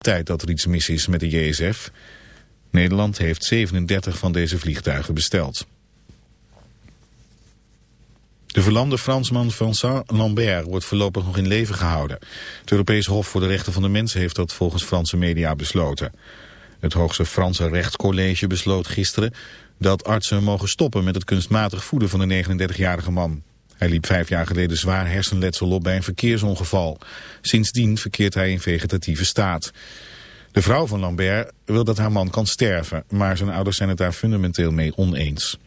tijd dat er iets mis is met de JSF. Nederland heeft 37 van deze vliegtuigen besteld. De verlamde Fransman Vincent Lambert wordt voorlopig nog in leven gehouden. Het Europees Hof voor de Rechten van de Mens heeft dat volgens Franse media besloten. Het hoogste Franse rechtscollege besloot gisteren dat artsen mogen stoppen met het kunstmatig voeden van de 39-jarige man. Hij liep vijf jaar geleden zwaar hersenletsel op bij een verkeersongeval. Sindsdien verkeert hij in vegetatieve staat. De vrouw van Lambert wil dat haar man kan sterven, maar zijn ouders zijn het daar fundamenteel mee oneens.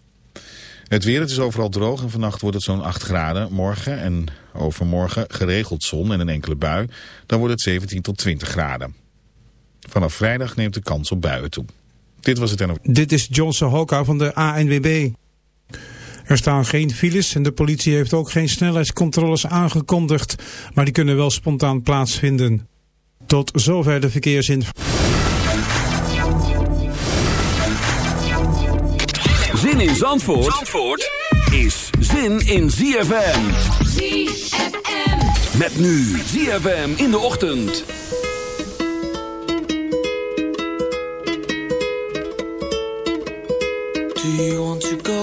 Het weer, het is overal droog en vannacht wordt het zo'n 8 graden. Morgen en overmorgen geregeld zon en een enkele bui. Dan wordt het 17 tot 20 graden. Vanaf vrijdag neemt de kans op buien toe. Dit was het NO. Dit is Johnson Hoka van de ANWB. Er staan geen files en de politie heeft ook geen snelheidscontroles aangekondigd. Maar die kunnen wel spontaan plaatsvinden. Tot zover de verkeersinformatie. Zin in Zandvoort, Zandvoort is zin in ZFM. ZFM. Met nu ZFM in de ochtend. Do you want to go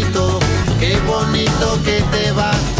bonito, qué bonito que te va.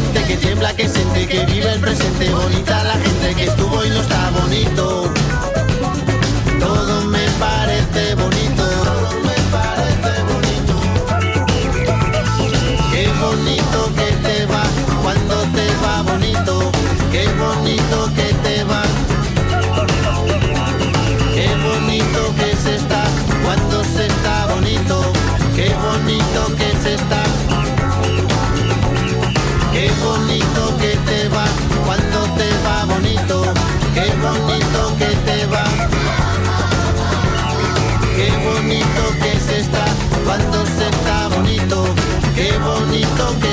que tiembla, que siente, que vive el presente, bonita la gente que estuvo y no está bonito. Todo me parece bonito. Todo me parece bonito. Qué bonito que te va cuando te va bonito. Qué bonito que cuando se está bonito. Qué bonito que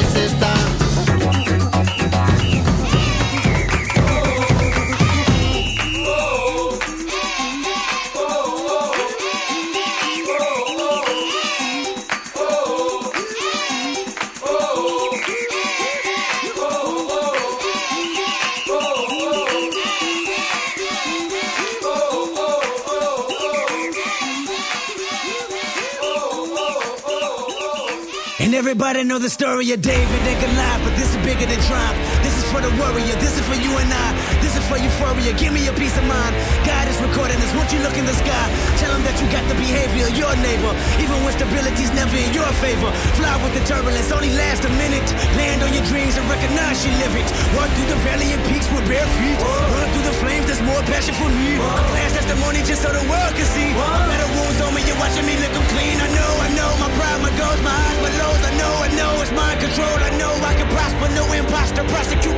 know the story of David and Goliath, but this is bigger than triumph. For the warrior. This is for you and I. This is for euphoria. Give me a peace of mind. God is recording this. Won't you look in the sky? Tell him that you got the behavior of your neighbor, even when stability's never in your favor. Fly with the turbulence, only last a minute. Land on your dreams and recognize you live it. Walk through the valley and peaks with bare feet. Run through the flames. There's more passion for me. A past testimony just so the world can see. Better wounds on me. You're watching me lick 'em clean. I know, I know. My pride, my goals, my highs, my lows. I know, I know. It's mind control. I know I can prosper. No imposter. Prosecute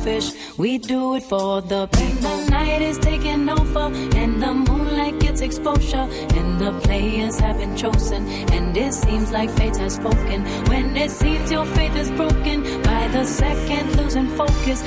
selfish. We do it for the people. The night is taking over, and the moonlight gets exposure. And the players have been chosen, and it seems like fate has spoken. When it seems your faith is broken, by the second losing focus.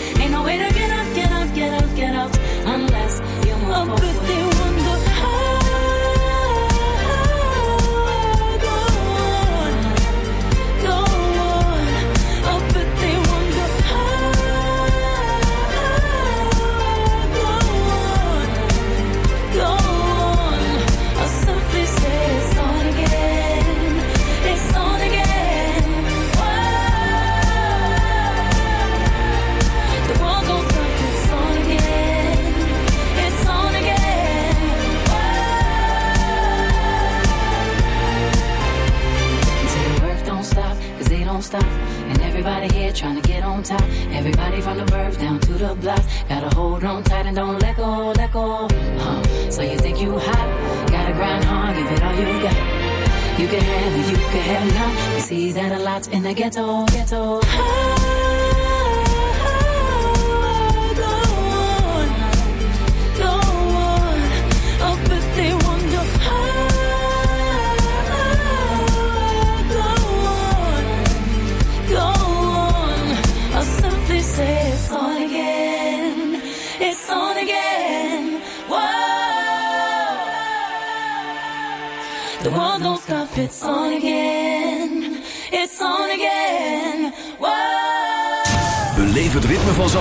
I get.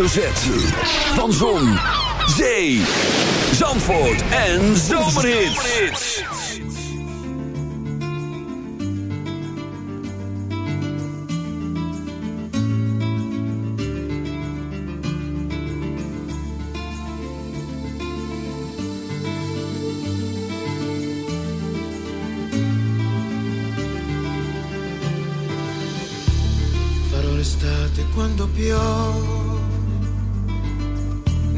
hoofdletter Z. Van Zon, Zee, Zandvoort en Zomerhits. Farò l'estate quando piove,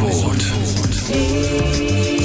Zandvoort.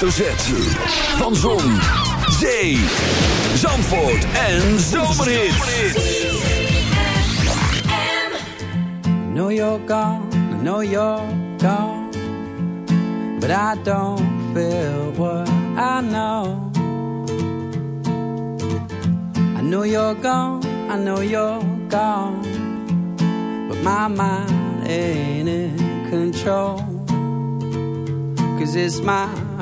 Hoofdletter. Van Zon, Zee, Zandvoort en Zomerhits. I know you're gone, I know you're gone. But I don't feel what I know. I know you're gone, I know you're gone. But my mind ain't in control. Cause it's my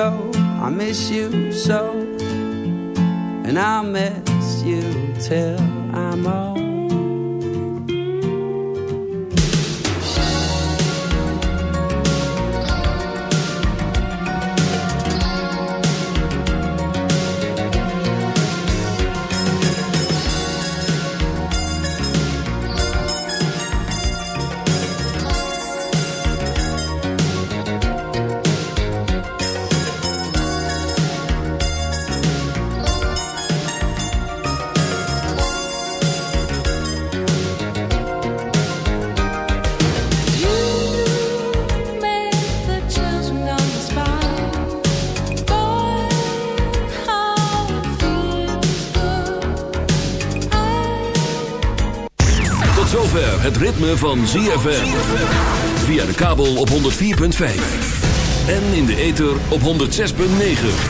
so. I miss you so. And I'll miss you till het ritme van ZFM. Via de kabel op 104.5. En in de ether op 106.9.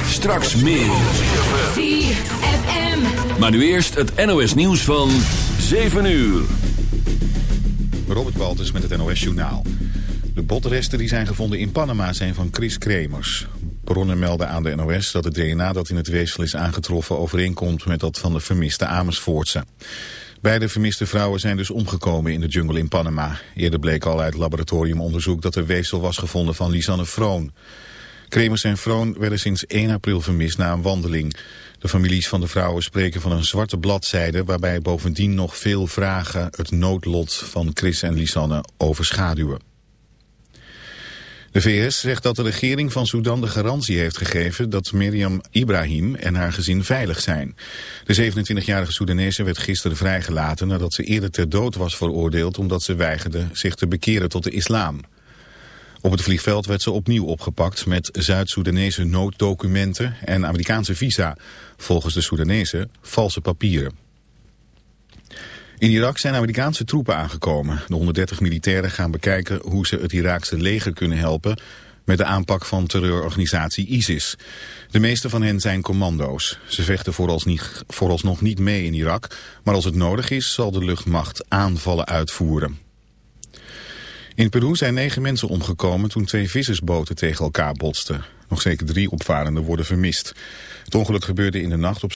Straks meer. Maar nu eerst het NOS nieuws van 7 uur. Robert Walters met het NOS Journaal. De botresten die zijn gevonden in Panama zijn van Chris Kremers. Bronnen melden aan de NOS dat het DNA dat in het weefsel is aangetroffen overeenkomt met dat van de vermiste Amersfoortse. Beide vermiste vrouwen zijn dus omgekomen in de jungle in Panama. Eerder bleek al uit laboratoriumonderzoek dat er weefsel was gevonden van Lisanne Froon. Kremers en Vroon werden sinds 1 april vermist na een wandeling. De families van de vrouwen spreken van een zwarte bladzijde... waarbij bovendien nog veel vragen het noodlot van Chris en Lisanne overschaduwen. De VS zegt dat de regering van Sudan de garantie heeft gegeven dat Miriam Ibrahim en haar gezin veilig zijn. De 27-jarige Soedanese werd gisteren vrijgelaten nadat ze eerder ter dood was veroordeeld omdat ze weigerde zich te bekeren tot de islam. Op het vliegveld werd ze opnieuw opgepakt met Zuid-Soedanese nooddocumenten en Amerikaanse visa, volgens de Soedanese valse papieren. In Irak zijn Amerikaanse troepen aangekomen. De 130 militairen gaan bekijken hoe ze het Iraakse leger kunnen helpen met de aanpak van terreurorganisatie ISIS. De meeste van hen zijn commando's. Ze vechten vooralsnog niet mee in Irak, maar als het nodig is zal de luchtmacht aanvallen uitvoeren. In Peru zijn negen mensen omgekomen toen twee vissersboten tegen elkaar botsten. Nog zeker drie opvarenden worden vermist. Het ongeluk gebeurde in de nacht op